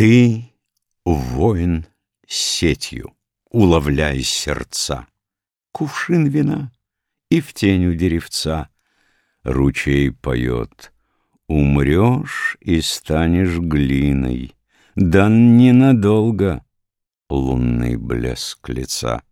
Ты, воин, сетью уловляй сердца, Кувшин вина и в тень у деревца. Ручей поет, умрешь и станешь глиной, Да ненадолго лунный блеск лица.